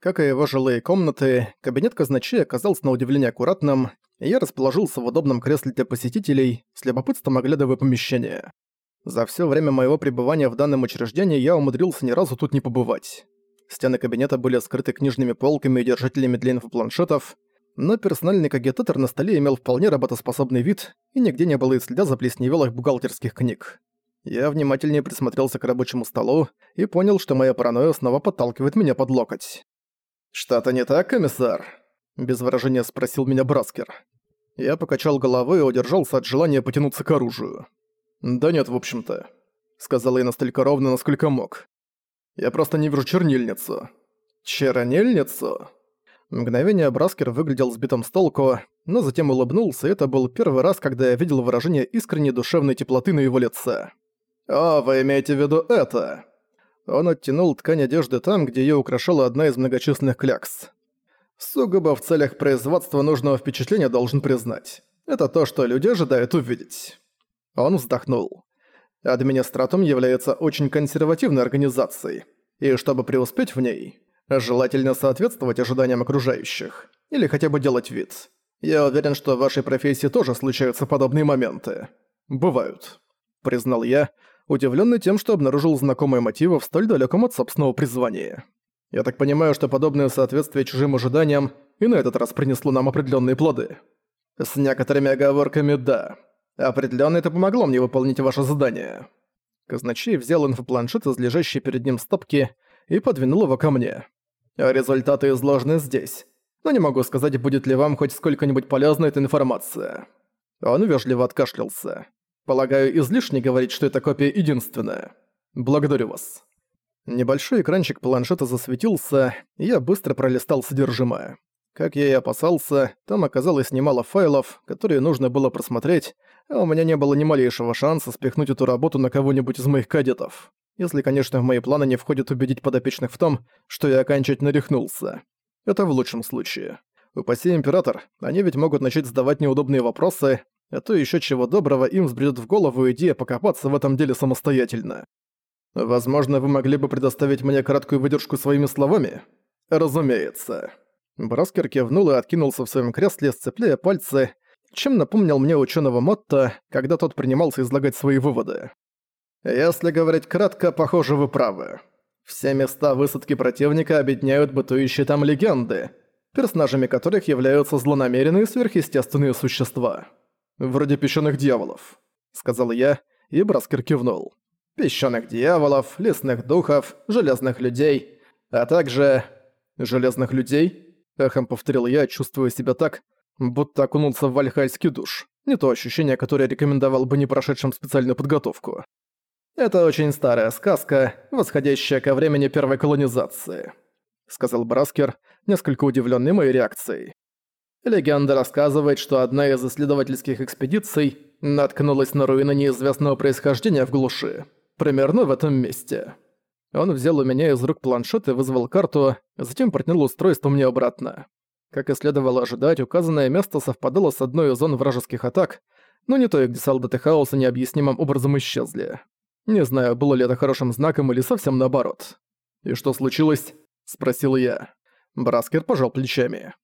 Как и его жилые комнаты, кабинет казначея оказался на удивление аккуратным, и я расположился в удобном кресле для посетителей, с любопытством оглядывая помещение. За всё время моего пребывания в данном учреждении я умудрился ни разу тут не побывать. Стены кабинета были скрыты книжными полками и держателями для инфопланшетов, но персональный кагитатор на столе имел вполне работоспособный вид, и нигде не было и следа заплесневелых бухгалтерских книг. Я внимательнее присмотрелся к рабочему столу и понял, что моя паранойя снова подталкивает меня под локоть. «Что-то не так, комиссар?» – без выражения спросил меня Браскер. Я покачал головой и удержался от желания потянуться к оружию. «Да нет, в общем-то», – сказал я настолько ровно, насколько мог. «Я просто не вижу чернильницу». «Чернильницу?» Мгновение Браскер выглядел сбитым с толку, но затем улыбнулся, это был первый раз, когда я видел выражение искренней душевной теплоты на его лице. «О, вы имеете в виду это?» Он оттянул ткань одежды там, где её украшала одна из многочисленных клякс. Сугубо в целях производства нужного впечатления должен признать. Это то, что люди ожидают увидеть. Он вздохнул. Администратум является очень консервативной организацией, и чтобы преуспеть в ней, желательно соответствовать ожиданиям окружающих, или хотя бы делать вид. Я уверен, что в вашей профессии тоже случаются подобные моменты. Бывают, признал я, удивленный тем, что обнаружил знакомые мотивы в столь далеком от собственного призвания. Я так понимаю, что подобное соответствие чужим ожиданиям и на этот раз принесло нам определенные плоды. С некоторыми оговорками «да». Определенно это помогло мне выполнить ваше задание. Казначей взял инфопланшет из лежащей перед ним стопки и подвинул его ко мне. Результаты изложены здесь. Но не могу сказать, будет ли вам хоть сколько-нибудь полезна эта информация. Он вежливо откашлялся. Полагаю, излишне говорить, что эта копия единственная. Благодарю вас. Небольшой экранчик планшета засветился, и я быстро пролистал содержимое. Как я и опасался, там оказалось немало файлов, которые нужно было просмотреть, а у меня не было ни малейшего шанса спихнуть эту работу на кого-нибудь из моих кадетов. Если, конечно, в мои планы не входит убедить подопечных в том, что я окончательно рехнулся. Это в лучшем случае. Упаси император, они ведь могут начать задавать неудобные вопросы, а то еще чего доброго им взбредет в голову идея покопаться в этом деле самостоятельно. Возможно, вы могли бы предоставить мне краткую выдержку своими словами? Разумеется. Браскер кивнул и откинулся в своем кресле, сцепляя пальцы, чем напомнил мне ученого Мотта, когда тот принимался излагать свои выводы. Если говорить кратко, похоже, вы правы. Все места высадки противника объединяют бытующие там легенды, персонажами которых являются злонамеренные сверхъестественные существа. «Вроде песчаных дьяволов», — сказал я, и Браскер кивнул. «Песчаных дьяволов, лесных духов, железных людей, а также...» «Железных людей?» — эхом повторил я, чувствуя себя так, будто окунулся в вальхайский душ. Не то ощущение, которое рекомендовал бы не прошедшим специальную подготовку. «Это очень старая сказка, восходящая ко времени первой колонизации», — сказал Браскер, несколько удивленный моей реакцией. Легенда рассказывает, что одна из исследовательских экспедиций наткнулась на руины неизвестного происхождения в глуши. Примерно в этом месте. Он взял у меня из рук планшет и вызвал карту, затем протянул устройство мне обратно. Как и следовало ожидать, указанное место совпадало с одной из зон вражеских атак, но не то, где солдаты хаоса необъяснимым образом исчезли. Не знаю, было ли это хорошим знаком или совсем наоборот. «И что случилось?» – спросил я. Браскер пожал плечами.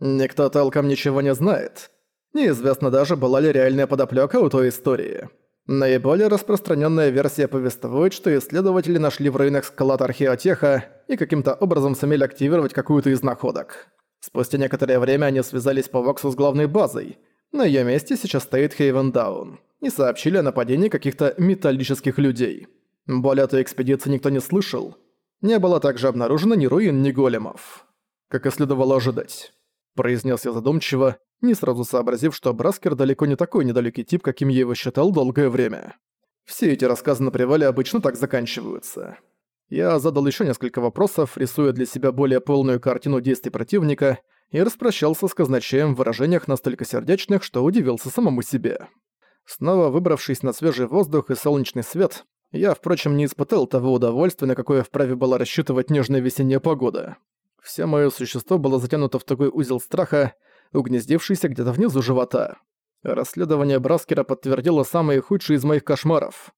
Никто толком ничего не знает. Неизвестно даже, была ли реальная подоплёка у той истории. Наиболее распространенная версия повествует, что исследователи нашли в руинах склад Археотеха и каким-то образом сумели активировать какую-то из находок. Спустя некоторое время они связались по Воксу с главной базой. На её месте сейчас стоит Хейвен Даун. И сообщили о нападении каких-то металлических людей. Более той экспедиции никто не слышал. Не было также обнаружено ни руин, ни големов. Как и следовало ожидать произнес я задумчиво, не сразу сообразив, что Браскер далеко не такой недалекий тип, каким я его считал долгое время. Все эти рассказы на привале обычно так заканчиваются. Я задал еще несколько вопросов, рисуя для себя более полную картину действий противника, и распрощался с казначеем в выражениях настолько сердечных, что удивился самому себе. Снова выбравшись на свежий воздух и солнечный свет, я, впрочем, не испытал того удовольствия, на какое вправе была рассчитывать нежная весенняя погода. Все моё существо было затянуто в такой узел страха, угнездившийся где-то внизу живота. Расследование Браскера подтвердило самые худшие из моих кошмаров.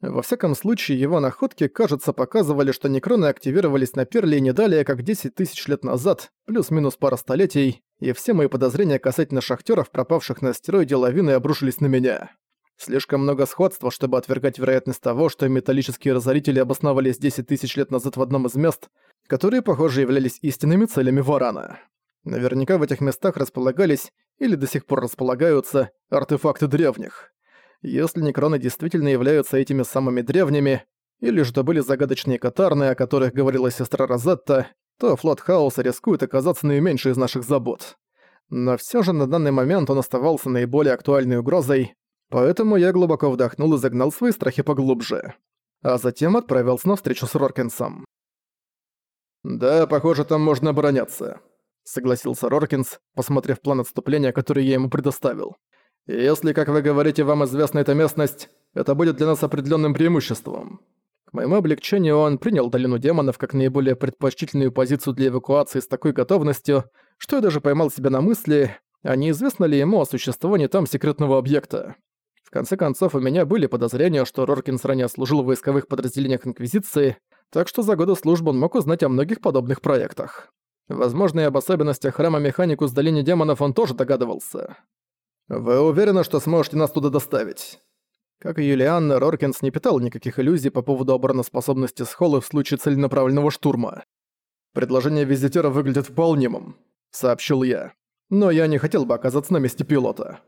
Во всяком случае, его находки, кажется, показывали, что некроны активировались на Перле не далее, как 10 тысяч лет назад, плюс-минус пара столетий, и все мои подозрения касательно шахтеров, пропавших на астероиде лавины, обрушились на меня. Слишком много сходства, чтобы отвергать вероятность того, что металлические разорители обосновались 10 тысяч лет назад в одном из мест, которые, похоже, являлись истинными целями Варана. Наверняка в этих местах располагались, или до сих пор располагаются, артефакты древних. Если некроны действительно являются этими самыми древними, или же это были загадочные катарны, о которых говорила сестра Розетта, то флот Хаоса рискует оказаться наименьшей из наших забот. Но всё же на данный момент он оставался наиболее актуальной угрозой, поэтому я глубоко вдохнул и загнал свои страхи поглубже. А затем отправился на встречу с Роркинсом. «Да, похоже, там можно обороняться», — согласился Роркинс, посмотрев план отступления, который я ему предоставил. Если, как вы говорите, вам известна эта местность, это будет для нас определенным преимуществом. К моему облегчению он принял долину демонов как наиболее предпочтительную позицию для эвакуации с такой готовностью, что я даже поймал себя на мысли, а неизвестно ли ему о существовании там секретного объекта. В конце концов, у меня были подозрения, что Роркинс ранее служил в войсковых подразделениях Инквизиции, так что за годы службы он мог узнать о многих подобных проектах. Возможно, и об особенностях храма Механику с долине демонов он тоже догадывался. «Вы уверены, что сможете нас туда доставить?» Как и Юлианна, Роркинс не питал никаких иллюзий по поводу обороноспособности Схолы в случае целенаправленного штурма. «Предложение визитера выглядит вполнимым», — сообщил я. «Но я не хотел бы оказаться на месте пилота».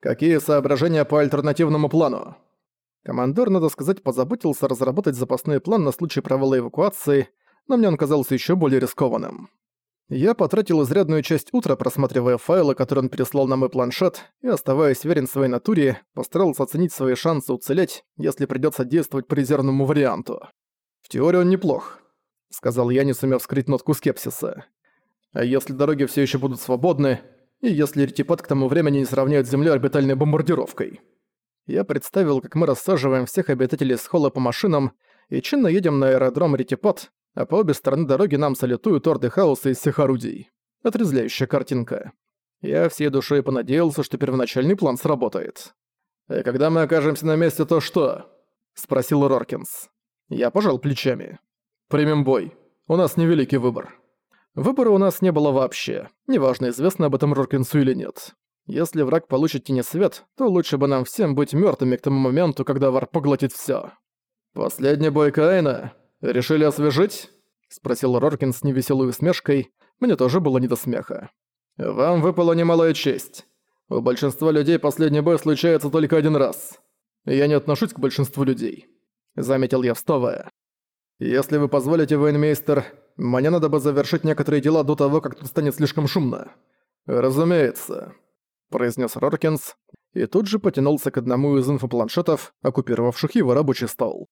«Какие соображения по альтернативному плану?» Командор, надо сказать, позаботился разработать запасной план на случай провала эвакуации, но мне он казался еще более рискованным. Я потратил изрядную часть утра, просматривая файлы, которые он переслал на мой планшет, и, оставаясь верен своей натуре, постарался оценить свои шансы уцелеть, если придётся действовать по резервному варианту. «В теории он неплох», — сказал я, не сумев скрыть нотку скепсиса. «А если дороги всё ещё будут свободны, и если ретипад к тому времени не сравняют Землю орбитальной бомбардировкой?» Я представил, как мы рассаживаем всех обитателей с холла по машинам и чинно едем на аэродром Ретипад, а по обе стороны дороги нам салютуют орды хаоса из всех орудий. Отрезляющая картинка. Я всей душой понадеялся, что первоначальный план сработает. «И когда мы окажемся на месте, то что?» — спросил Роркинс. Я пожал плечами. «Примем бой. У нас невеликий выбор». Выбора у нас не было вообще. Неважно, известно об этом Роркинсу или нет. Если враг получит тенесвет, то лучше бы нам всем быть мертвыми к тому моменту, когда вар поглотит все. «Последний бой Каина», «Решили освежить?» — спросил Роркин с невеселой усмешкой. Мне тоже было не до смеха. «Вам выпала немалая честь. У большинства людей последний бой случается только один раз. Я не отношусь к большинству людей», — заметил я, вставая. «Если вы позволите, военмейстер, мне надо бы завершить некоторые дела до того, как тут станет слишком шумно». «Разумеется», — произнес Роркинс, и тут же потянулся к одному из инфопланшетов, оккупировавших его рабочий стол.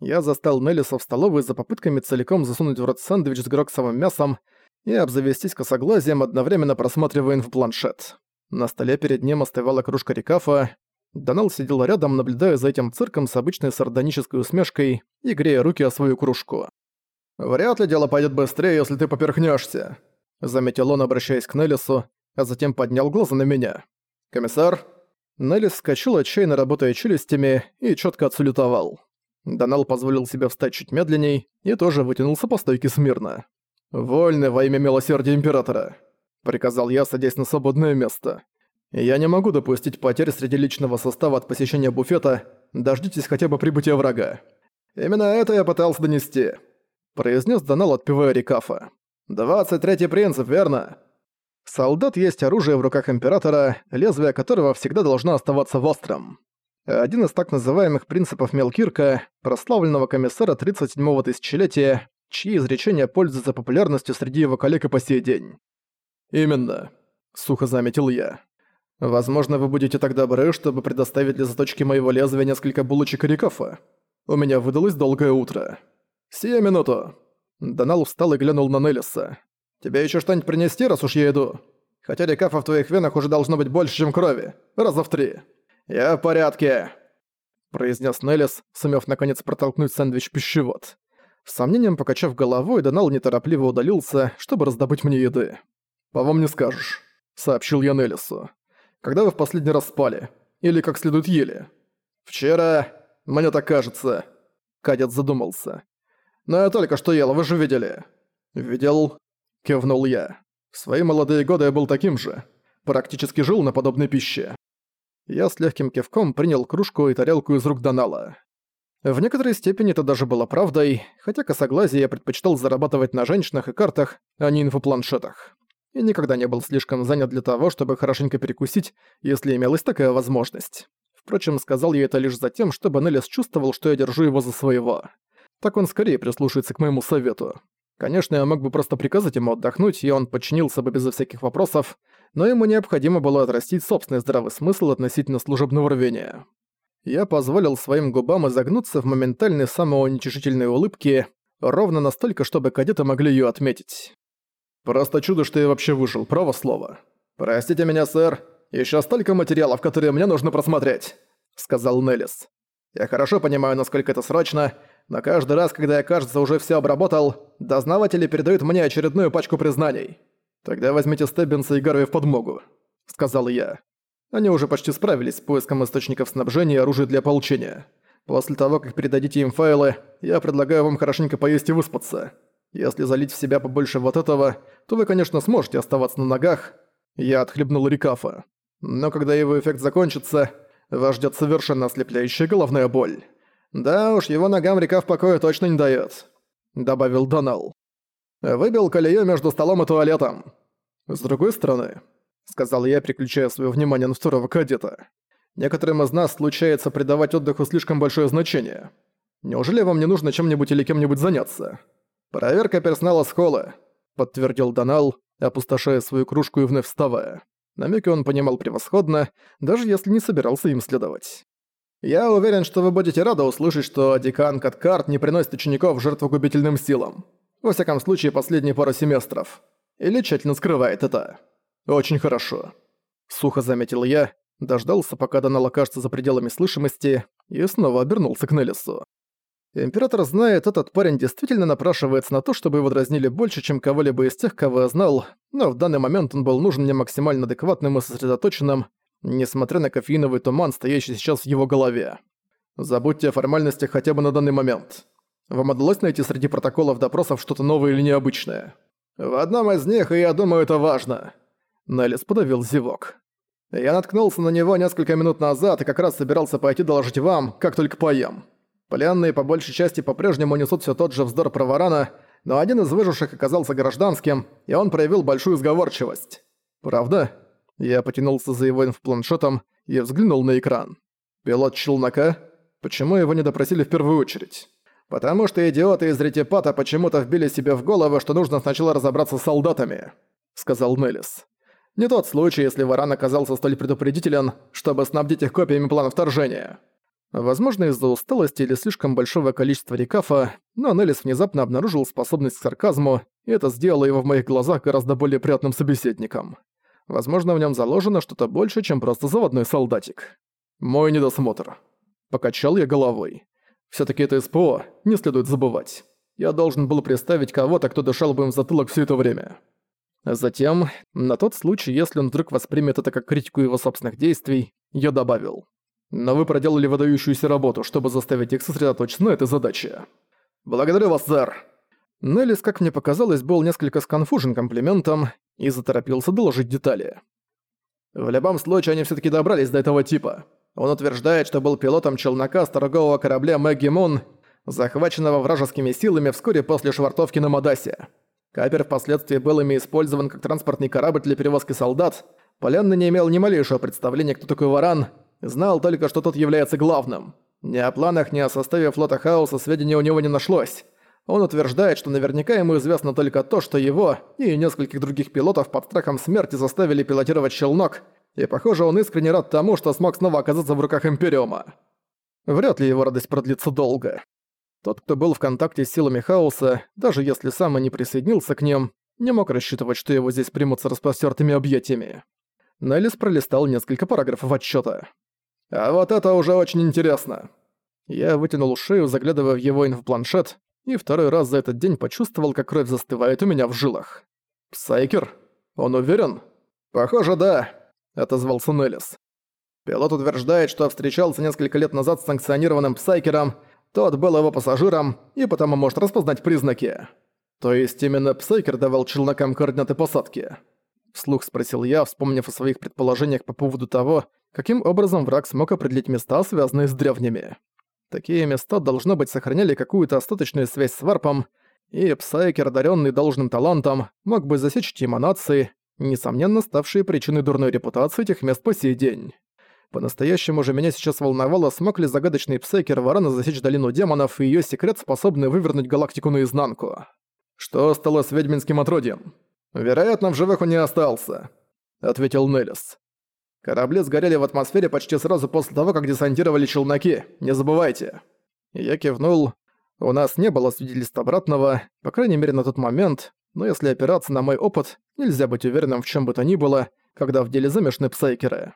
Я застал Неллиса в столовой за попытками целиком засунуть в рот сэндвич с гроксовым мясом и обзавестись косоглазием, одновременно просматривая инфопланшет. На столе перед ним оставала кружка рекафа. Донал сидел рядом, наблюдая за этим цирком с обычной сардонической усмешкой и грея руки о свою кружку. «Вряд ли дело пойдет быстрее, если ты поперхнешься, заметил он, обращаясь к Неллису, а затем поднял глаза на меня. «Комиссар?» Неллис скачал, отчаянно работая челюстями, и четко отсалютовал. Донал позволил себе встать чуть медленней и тоже вытянулся по стойке смирно. «Вольны во имя милосердия Императора», — приказал я, садясь на свободное место. «Я не могу допустить потерь среди личного состава от посещения буфета, дождитесь хотя бы прибытия врага». «Именно это я пытался донести», — произнес Донал, отпивая рекафа. «Двадцать третий принцип, верно?» Солдат есть оружие в руках Императора, лезвие которого всегда должно оставаться острым один из так называемых принципов Мелкирка, прославленного комиссара 37-го тысячелетия, чьи изречения пользуются популярностью среди его коллег и по сей день. «Именно», — сухо заметил я. «Возможно, вы будете так добры, чтобы предоставить для заточки моего лезвия несколько булочек и рикофа. У меня выдалось долгое утро». «Сия минуту». Донал встал и глянул на Неллиса. «Тебе еще что-нибудь принести, раз уж я иду? Хотя рикафа в твоих венах уже должно быть больше, чем крови. Раза в три». «Я в порядке», — произнес Неллис, сумев наконец протолкнуть сэндвич в пищевод. С сомнением покачав головой, Донал неторопливо удалился, чтобы раздобыть мне еды. «По вам не скажешь», — сообщил я Неллису. «Когда вы в последний раз спали? Или как следует ели?» «Вчера...» Мне так кажется». Кадет задумался. «Но я только что ел, вы же видели». «Видел?» – кивнул я. «В свои молодые годы я был таким же. Практически жил на подобной пище». Я с легким кивком принял кружку и тарелку из рук Донала. В некоторой степени это даже было правдой, хотя косоглазие я предпочитал зарабатывать на женщинах и картах, а не инфопланшетах. И никогда не был слишком занят для того, чтобы хорошенько перекусить, если имелась такая возможность. Впрочем, сказал я это лишь за тем, чтобы Неллис чувствовал, что я держу его за своего. Так он скорее прислушается к моему совету. Конечно, я мог бы просто приказать ему отдохнуть, и он подчинился бы безо всяких вопросов, но ему необходимо было отрастить собственный здравый смысл относительно служебного рвения. Я позволил своим губам изогнуться в моментальной самоуничижительной улыбке, ровно настолько, чтобы кадеты могли ее отметить. «Просто чудо, что я вообще выжил, право слово. Простите меня, сэр, еще столько материалов, которые мне нужно просмотреть», — сказал Неллис. «Я хорошо понимаю, насколько это срочно, но каждый раз, когда я, кажется, уже все обработал, дознаватели передают мне очередную пачку признаний. Тогда возьмите Стеббинса и Гарви в подмогу», — сказал я. Они уже почти справились с поиском источников снабжения и оружия для ополчения. После того, как передадите им файлы, я предлагаю вам хорошенько поесть и выспаться. Если залить в себя побольше вот этого, то вы, конечно, сможете оставаться на ногах. Я отхлебнул Рикафа. Но когда его эффект закончится, вас ждет совершенно ослепляющая головная боль. Да уж, его ногам река в покое точно не дает, добавил Донал. Выбил колею между столом и туалетом. С другой стороны, сказал я, переключая свое внимание на второго кадета. Некоторым из нас случается придавать отдыху слишком большое значение. Неужели вам не нужно чем-нибудь или кем-нибудь заняться? Проверка персонала холла, подтвердил Донал, опустошая свою кружку и вновь вставая. Намеки он понимал превосходно, даже если не собирался им следовать. «Я уверен, что вы будете рады услышать, что декан Каткарт не приносит учеников в жертву губительным силам. Во всяком случае, последние пару семестров. Или тщательно скрывает это. Очень хорошо». Сухо заметил я, дождался, пока Донал окажется за пределами слышимости, и снова обернулся к Неллису. Император знает, этот парень действительно напрашивается на то, чтобы его дразнили больше, чем кого-либо из тех, кого я знал, но в данный момент он был нужен мне максимально адекватным и сосредоточенным, несмотря на кофеиновый туман, стоящий сейчас в его голове. Забудьте о формальностях хотя бы на данный момент. Вам удалось найти среди протоколов допросов что-то новое или необычное? В одном из них, и я думаю, это важно. Неллис подавил зевок. Я наткнулся на него несколько минут назад и как раз собирался пойти доложить вам, как только поем. Пленные по большей части по-прежнему несут все тот же вздор про варана, но один из выживших оказался гражданским, и он проявил большую сговорчивость. Правда? Я потянулся за его инфопланшетом и взглянул на экран. Пилот челнока? Почему его не допросили в первую очередь? Потому что идиоты из Ретипата почему-то вбили себе в голову, что нужно сначала разобраться с солдатами, сказал Неллис. Не тот случай, если Варан оказался столь предупредителен, чтобы снабдить их копиями плана вторжения. Возможно, из-за усталости или слишком большого количества рекафа, но Неллис внезапно обнаружил способность к сарказму, и это сделало его в моих глазах гораздо более приятным собеседником. Возможно, в нем заложено что-то больше, чем просто заводной солдатик. Мой недосмотр. Покачал я головой. все таки это СПО, не следует забывать. Я должен был представить кого-то, кто дышал бы им в затылок все это время. Затем, на тот случай, если он вдруг воспримет это как критику его собственных действий, я добавил. Но вы проделали выдающуюся работу, чтобы заставить их сосредоточиться на этой задаче. Благодарю вас, сэр. Неллис, как мне показалось, был несколько сконфужен комплиментом и заторопился доложить детали. В любом случае, они все таки добрались до этого типа. Он утверждает, что был пилотом челнока с торгового корабля Мэгги Мун, захваченного вражескими силами вскоре после швартовки на Мадасе. Капер впоследствии был ими использован как транспортный корабль для перевозки солдат. Пленный не имел ни малейшего представления, кто такой Варан, Знал только, что тот является главным. Ни о планах, ни о составе флота Хаоса сведений у него не нашлось. Он утверждает, что наверняка ему известно только то, что его и нескольких других пилотов под страхом смерти заставили пилотировать челнок, и похоже, он искренне рад тому, что смог снова оказаться в руках Империума. Вряд ли его радость продлится долго. Тот, кто был в контакте с силами Хаоса, даже если сам и не присоединился к ним, не мог рассчитывать, что его здесь примут с распростёртыми объятиями. Неллис пролистал несколько параграфов отчёта. А вот это уже очень интересно. Я вытянул шею, заглядывая в его инфопланшет, и второй раз за этот день почувствовал, как кровь застывает у меня в жилах. «Псайкер? Он уверен?» «Похоже, да», — отозвался Неллис. Пилот утверждает, что встречался несколько лет назад с санкционированным Псайкером, тот был его пассажиром и потому может распознать признаки. То есть именно Псайкер давал челнокам координаты посадки? Вслух спросил я, вспомнив о своих предположениях по поводу того, каким образом враг смог определить места, связанные с древними. Такие места, должно быть, сохраняли какую-то остаточную связь с варпом, и Псайкер, одаренный должным талантом, мог бы засечь эти эманации, несомненно ставшие причиной дурной репутации этих мест по сей день. По-настоящему же меня сейчас волновало, смог ли загадочный Псайкер Варана засечь долину демонов и ее секрет, способный вывернуть галактику наизнанку. Что стало с ведьминским отродьем? Вероятно, в живых он не остался, ответил Неллис. Корабли сгорели в атмосфере почти сразу после того, как десантировали челноки, не забывайте. Я кивнул. У нас не было свидетельств обратного, по крайней мере на тот момент, но если опираться на мой опыт, нельзя быть уверенным в чем бы то ни было, когда в деле замешаны псайкеры.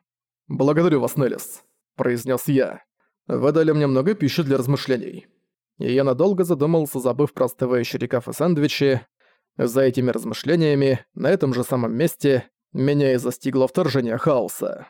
«Благодарю вас, Неллис», — произнес я. «Вы дали мне много пищи для размышлений». И я надолго задумался, забыв про остывающие рекаф и сэндвичи. За этими размышлениями, на этом же самом месте, меня и застигло вторжение хаоса.